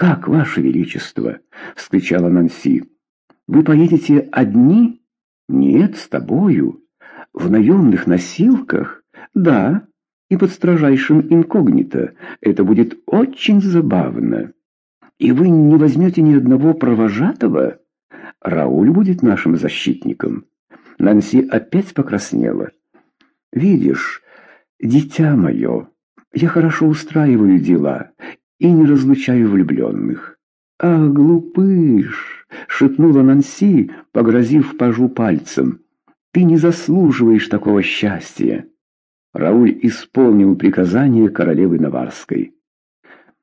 «Как, Ваше Величество?» — вскричала Нанси. «Вы поедете одни?» «Нет, с тобою. В наемных носилках?» «Да, и под строжайшим инкогнито. Это будет очень забавно. И вы не возьмете ни одного провожатого?» «Рауль будет нашим защитником». Нанси опять покраснела. «Видишь, дитя мое, я хорошо устраиваю дела и не разлучаю влюбленных». «Ах, глупыш!» — шепнула Нанси, погрозив пажу пальцем. «Ты не заслуживаешь такого счастья!» Рауль исполнил приказание королевы Наварской.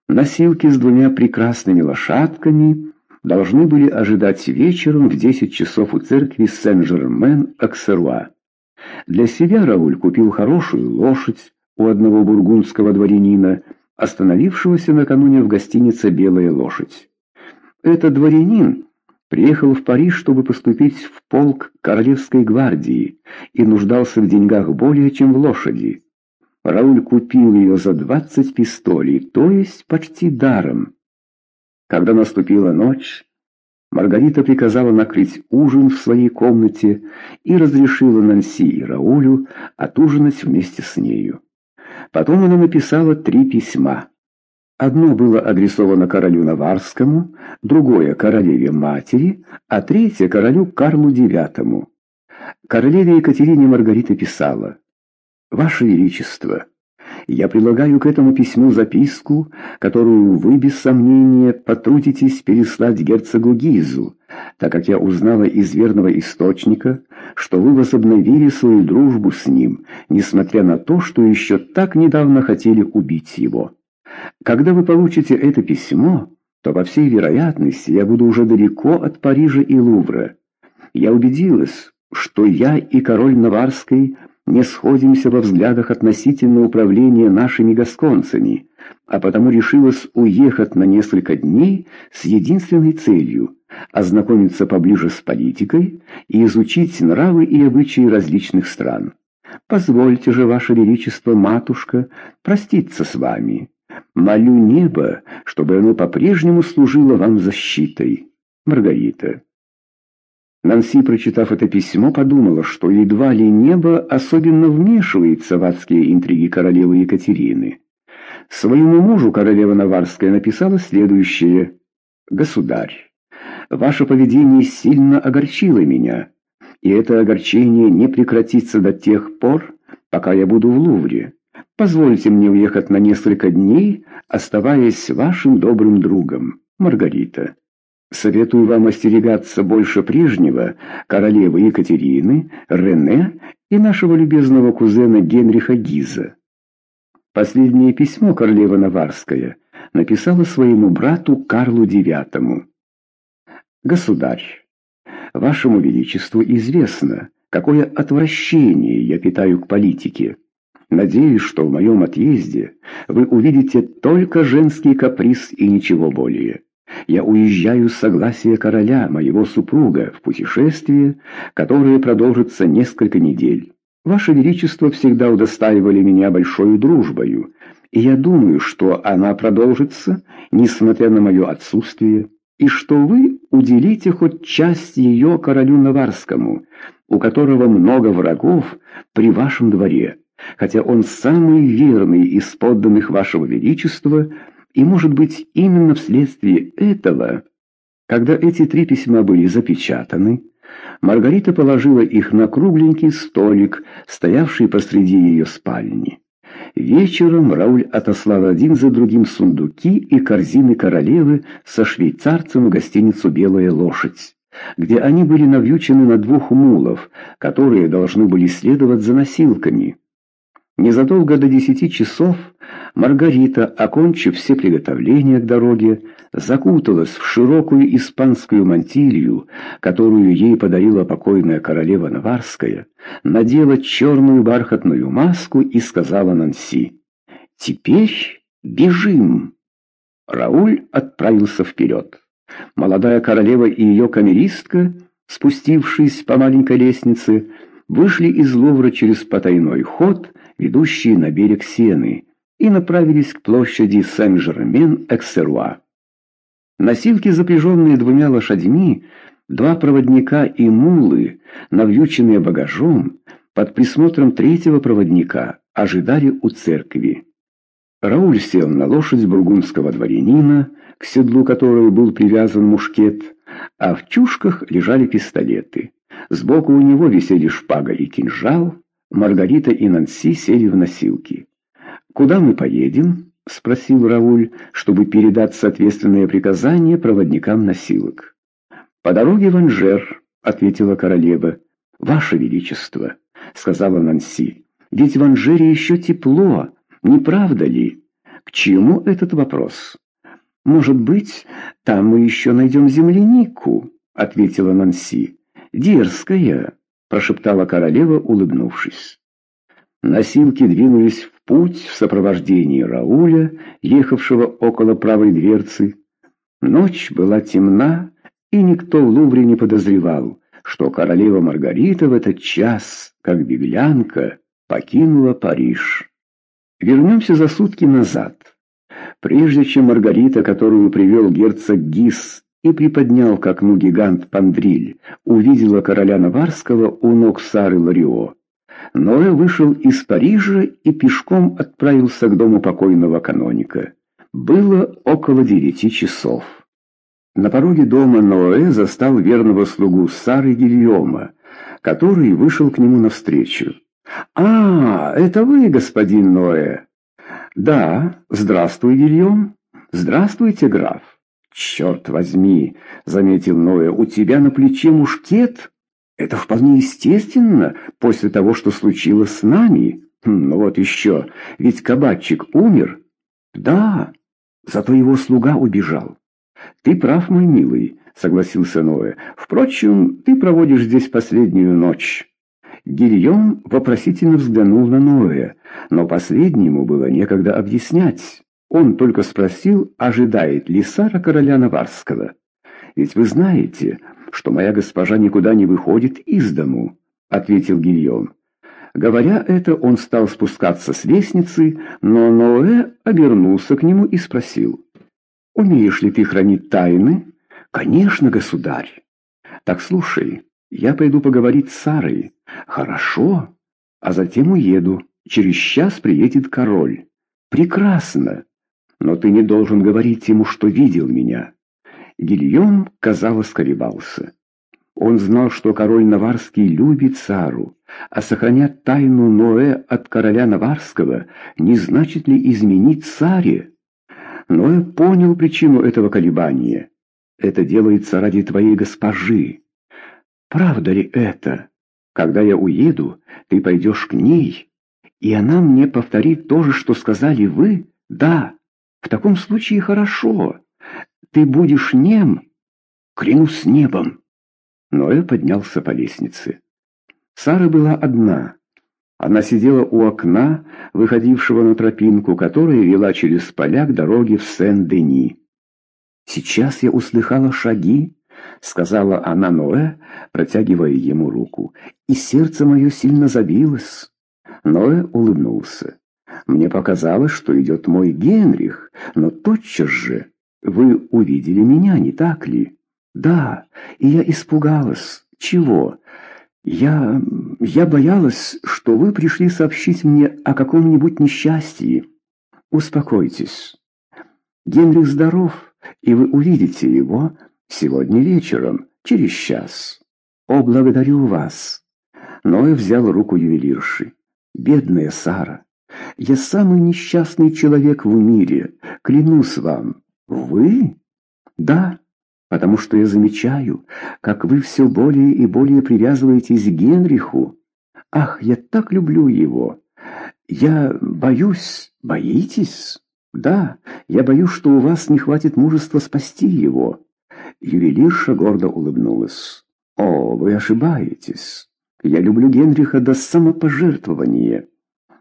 Носилки с двумя прекрасными лошадками должны были ожидать вечером в десять часов у церкви Сен-Жермен-Аксеруа. Для себя Рауль купил хорошую лошадь у одного бургундского дворянина, остановившегося накануне в гостинице «Белая лошадь». Этот дворянин приехал в Париж, чтобы поступить в полк Королевской гвардии и нуждался в деньгах более, чем в лошади. Рауль купил ее за двадцать пистолей, то есть почти даром. Когда наступила ночь, Маргарита приказала накрыть ужин в своей комнате и разрешила Нанси и Раулю отужинать вместе с нею. Потом она написала три письма. Одно было адресовано королю Наварскому, другое — королеве-матери, а третье — королю Карлу IX. Королеве Екатерине Маргарита писала «Ваше Величество, я прилагаю к этому письму записку, которую вы, без сомнения, потрудитесь переслать герцогу Гизу, так как я узнала из верного источника, что вы возобновили свою дружбу с ним, несмотря на то, что еще так недавно хотели убить его». Когда вы получите это письмо, то, по всей вероятности, я буду уже далеко от Парижа и Лувра. Я убедилась, что я и король Наварской не сходимся во взглядах относительно управления нашими гасконцами, а потому решилась уехать на несколько дней с единственной целью – ознакомиться поближе с политикой и изучить нравы и обычаи различных стран. Позвольте же, Ваше Величество, матушка, проститься с вами». Молю небо, чтобы оно по-прежнему служило вам защитой. Маргарита. Нанси, прочитав это письмо, подумала, что едва ли небо особенно вмешивается в адские интриги королевы Екатерины. Своему мужу королева Наварская написала следующее. «Государь, ваше поведение сильно огорчило меня, и это огорчение не прекратится до тех пор, пока я буду в Лувре. Позвольте мне уехать на несколько дней, оставаясь вашим добрым другом, Маргарита. Советую вам остерегаться больше прежнего королевы Екатерины, Рене и нашего любезного кузена Генриха Гиза. Последнее письмо королева Наварская написала своему брату Карлу IX. «Государь, вашему величеству известно, какое отвращение я питаю к политике». Надеюсь, что в моем отъезде вы увидите только женский каприз и ничего более. Я уезжаю с согласия короля, моего супруга, в путешествие, которое продолжится несколько недель. Ваше Величество всегда удостаивали меня большой дружбою, и я думаю, что она продолжится, несмотря на мое отсутствие, и что вы уделите хоть часть ее королю Наварскому, у которого много врагов при вашем дворе» хотя он самый верный из подданных вашего величества, и, может быть, именно вследствие этого, когда эти три письма были запечатаны, Маргарита положила их на кругленький столик, стоявший посреди ее спальни. Вечером Рауль отослал один за другим сундуки и корзины королевы со швейцарцем в гостиницу «Белая лошадь», где они были навьючены на двух мулов, которые должны были следовать за носилками. Незадолго до десяти часов Маргарита, окончив все приготовления к дороге, закуталась в широкую испанскую мантилью, которую ей подарила покойная королева Наварская, надела черную бархатную маску и сказала Нанси «Теперь бежим!». Рауль отправился вперед. Молодая королева и ее камеристка, спустившись по маленькой лестнице, вышли из Лувра через потайной ход, ведущий на берег Сены, и направились к площади Сен-Жермен-Эксеруа. Носилки, запряженные двумя лошадьми, два проводника и мулы, навьюченные багажом, под присмотром третьего проводника, ожидали у церкви. Рауль сел на лошадь бургундского дворянина, к седлу которой был привязан мушкет, а в чушках лежали пистолеты. Сбоку у него висели шпага и кинжал, Маргарита и Нанси сели в носилки. «Куда мы поедем?» — спросил Рауль, чтобы передать соответственное приказание проводникам носилок. «По дороге в Анжер», — ответила королева. «Ваше Величество», — сказала Нанси, — «ведь в Анжере еще тепло, не правда ли? К чему этот вопрос?» «Может быть, там мы еще найдем землянику», — ответила Нанси. «Дерзкая», — прошептала королева, улыбнувшись. Носилки двинулись в путь в сопровождении Рауля, ехавшего около правой дверцы. Ночь была темна, и никто в Лувре не подозревал, что королева Маргарита в этот час, как беглянка, покинула Париж. Вернемся за сутки назад. Прежде чем Маргарита, которую привел герцог Гис и приподнял к окну гигант Пандриль, увидела короля Наварского у ног Сары Ларио. Ноэ вышел из Парижа и пешком отправился к дому покойного каноника. Было около девяти часов. На пороге дома Ноэ застал верного слугу Сары Гильома, который вышел к нему навстречу. «А, это вы, господин Ноэ?» «Да, здравствуй, Гильем». «Здравствуйте, граф». «Черт возьми», — заметил Ноэ, — «у тебя на плече мушкет?» «Это вполне естественно после того, что случилось с нами. Хм, ну вот еще, ведь кабачик умер». «Да, зато его слуга убежал». «Ты прав, мой милый», — согласился Ноэ. «Впрочем, ты проводишь здесь последнюю ночь». Гильем вопросительно взглянул на Ноя, но последнему было некогда объяснять. Он только спросил, ожидает ли Сара короля Наварского. «Ведь вы знаете, что моя госпожа никуда не выходит из дому», — ответил Гильем. Говоря это, он стал спускаться с лестницы, но Ноэ обернулся к нему и спросил. «Умеешь ли ты хранить тайны?» «Конечно, государь». «Так слушай, я пойду поговорить с Сарой». «Хорошо, а затем уеду. Через час приедет король». «Прекрасно, но ты не должен говорить ему, что видел меня». Гильем, казалось, колебался. Он знал, что король Наварский любит Сару, а сохранять тайну Ноэ от короля Наварского не значит ли изменить Саре? Ноэ понял причину этого колебания. Это делается ради твоей госпожи. Правда ли это? Когда я уеду, ты пойдешь к ней, и она мне повторит то же, что сказали вы? Да, в таком случае хорошо. Ты будешь нем, клянусь небом. Ноэ поднялся по лестнице. Сара была одна. Она сидела у окна, выходившего на тропинку, которая вела через поля к дороге в Сен-Дени. Сейчас я услыхала шаги, — сказала она Ноэ, протягивая ему руку, — и сердце мое сильно забилось. Ноэ улыбнулся. «Мне показалось, что идет мой Генрих, но тотчас же вы увидели меня, не так ли?» «Да, и я испугалась. Чего?» «Я... я боялась, что вы пришли сообщить мне о каком-нибудь несчастье. Успокойтесь. Генрих здоров, и вы увидите его, Сегодня вечером, через час. О, благодарю вас. Ной взял руку ювелирши. Бедная Сара, я самый несчастный человек в мире, клянусь вам. Вы? Да, потому что я замечаю, как вы все более и более привязываетесь к Генриху. Ах, я так люблю его. Я боюсь. Боитесь? Да, я боюсь, что у вас не хватит мужества спасти его. Ювелирша гордо улыбнулась. «О, вы ошибаетесь. Я люблю Генриха до самопожертвования.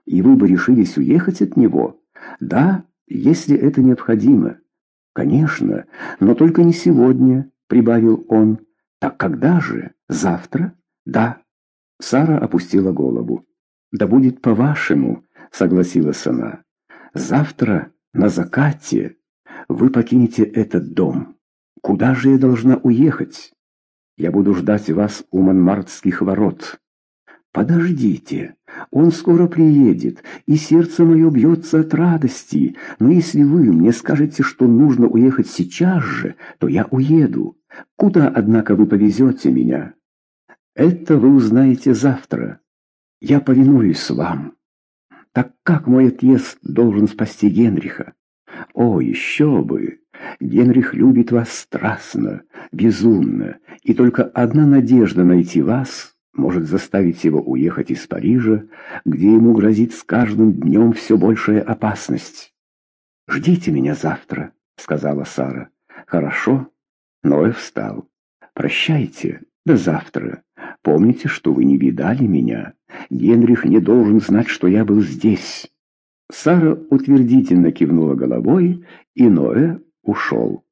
И вы бы решились уехать от него? Да, если это необходимо. Конечно, но только не сегодня», — прибавил он. «Так когда же? Завтра? Да». Сара опустила голову. «Да будет по-вашему», — согласилась она. «Завтра на закате вы покинете этот дом». Куда же я должна уехать? Я буду ждать вас у Монмартских ворот. Подождите, он скоро приедет, и сердце мое бьется от радости. Но если вы мне скажете, что нужно уехать сейчас же, то я уеду. Куда, однако, вы повезете меня? Это вы узнаете завтра. Я повинуюсь вам. Так как мой отъезд должен спасти Генриха? О, еще бы! Генрих любит вас страстно, безумно, и только одна надежда найти вас может заставить его уехать из Парижа, где ему грозит с каждым днем все большая опасность. «Ждите меня завтра», — сказала Сара. «Хорошо». Ноэ встал. «Прощайте, до завтра. Помните, что вы не видали меня. Генрих не должен знать, что я был здесь». Сара утвердительно кивнула головой, и Ноэ ушел.